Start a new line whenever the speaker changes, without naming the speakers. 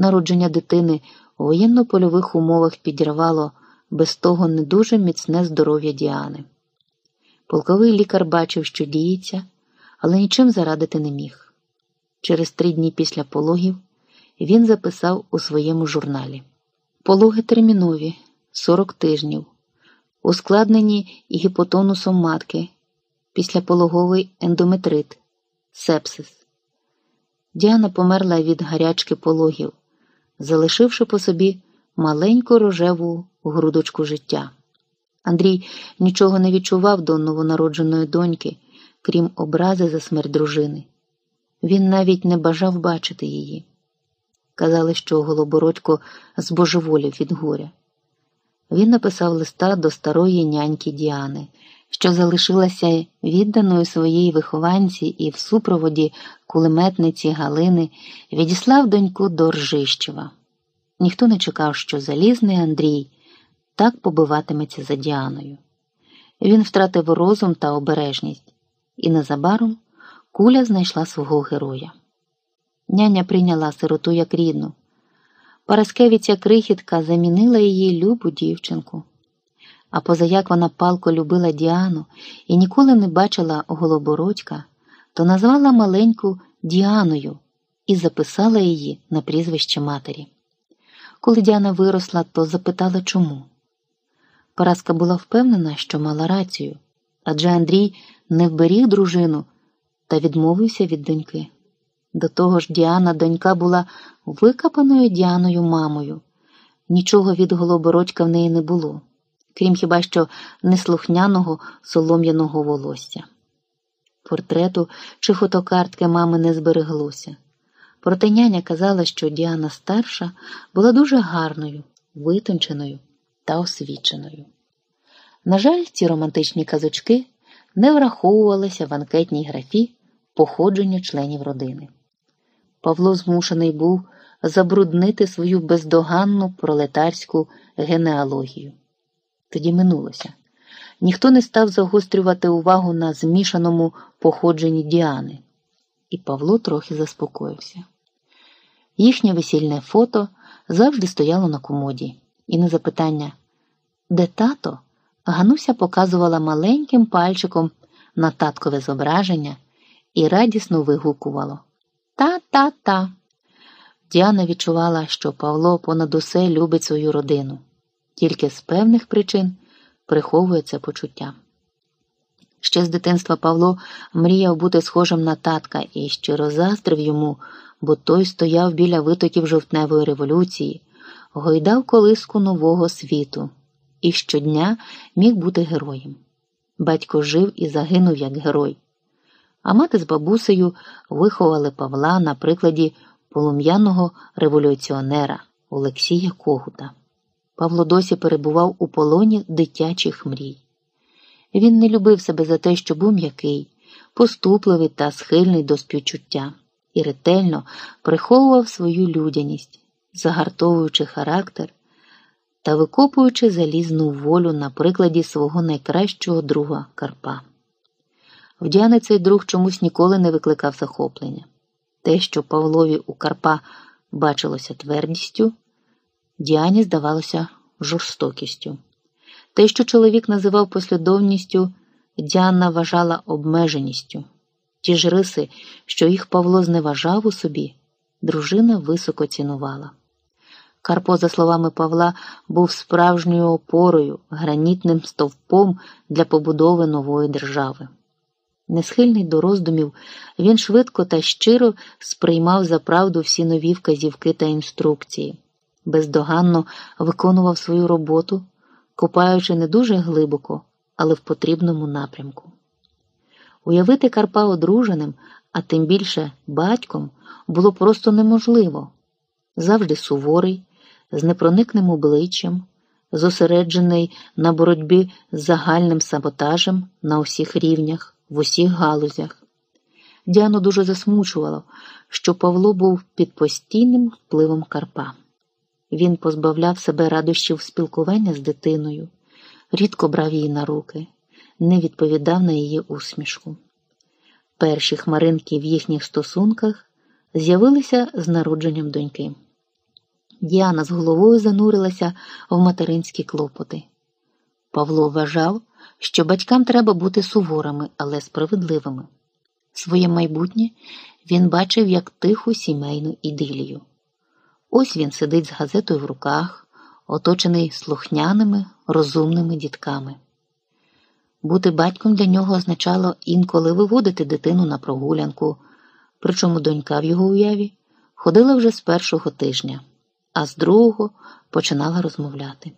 Народження дитини у воєнно-польових умовах підірвало без того не дуже міцне здоров'я Діани. Полковий лікар бачив, що діється, але нічим зарадити не міг. Через три дні після пологів він записав у своєму журналі: Пологи термінові 40 тижнів, ускладнені гіпотонусом матки, післяпологовий ендометрит, сепсис. Діана померла від гарячки пологів, залишивши по собі маленьку рожеву грудочку життя. Андрій нічого не відчував до новонародженої доньки, крім образи за смерть дружини. Він навіть не бажав бачити її. Казали, що Голобородько збожеволів від горя. Він написав листа до старої няньки Діани, що залишилася відданою своїй вихованці і в супроводі кулеметниці Галини відіслав доньку до Ржищева. Ніхто не чекав, що залізний Андрій так побиватиметься за Діаною. Він втратив розум та обережність, і незабаром куля знайшла свого героя. Няня прийняла сироту як рідну. Параскевиця крихітка замінила її любу дівчинку. А позаяк вона палко любила Діану і ніколи не бачила голобородька, то назвала маленьку Діаною і записала її на прізвище матері. Коли Діана виросла, то запитала чому. Параска була впевнена, що мала рацію, адже Андрій не вберіг дружину та відмовився від доньки. До того ж, Діана донька була викапаною Діаною мамою. Нічого від голобородька в неї не було, крім хіба що неслухняного солом'яного волосся. Портрету чи фотокартки мами не збереглося. Проте няня казала, що Діана старша була дуже гарною, витонченою та освіченою. На жаль, ці романтичні казочки не враховувалися в анкетній графі походження членів родини. Павло змушений був забруднити свою бездоганну пролетарську генеалогію. Тоді минулося. Ніхто не став загострювати увагу на змішаному походженні Діани, і Павло трохи заспокоївся. Їхнє весільне фото завжди стояло на комоді, і на запитання, де тато, Гануся показувала маленьким пальчиком на таткове зображення і радісно вигукувало Та-та-та. Діана відчувала, що Павло понад усе любить свою родину, тільки з певних причин приховує це почуття. Ще з дитинства Павло мріяв бути схожим на татка і щиро заздрив йому, бо той стояв біля витоків жовтневої революції, гойдав колиску нового світу і щодня міг бути героєм. Батько жив і загинув як герой. А мати з бабусею виховали Павла на прикладі полум'яного революціонера Олексія Когута. Павло досі перебував у полоні дитячих мрій. Він не любив себе за те, що був м'який, поступливий та схильний до співчуття, і ретельно приховував свою людяність, загартовуючи характер та викопуючи залізну волю на прикладі свого найкращого друга Карпа. В цей друг чомусь ніколи не викликав захоплення. Те, що Павлові у Карпа бачилося твердістю, Діані здавалося жорстокістю. Те, що чоловік називав послідовністю, Діана вважала обмеженістю. Ті ж риси, що їх Павло зневажав у собі, дружина високо цінувала. Карпо, за словами Павла, був справжньою опорою, гранітним стовпом для побудови нової держави. Несхильний до роздумів, він швидко та щиро сприймав за правду всі нові вказівки та інструкції, бездоганно виконував свою роботу, копаючи не дуже глибоко, але в потрібному напрямку. Уявити Карпа одруженим, а тим більше батьком, було просто неможливо завжди суворий, з непроникним обличчям, зосереджений на боротьбі з загальним саботажем на усіх рівнях, в усіх галузях. Діану дуже засмучувало, що Павло був під постійним впливом Карпа. Він позбавляв себе радощів спілкування з дитиною, рідко брав її на руки, не відповідав на її усмішку. Перші хмаринки в їхніх стосунках з'явилися з народженням доньки. Діана з головою занурилася в материнські клопоти. Павло вважав, що батькам треба бути суворими, але справедливими. Своє майбутнє він бачив як тиху сімейну ідилію. Ось він сидить з газетою в руках, оточений слухняними, розумними дітками. Бути батьком для нього означало інколи виводити дитину на прогулянку, причому донька в його уяві ходила вже з першого тижня, а з другого починала розмовляти.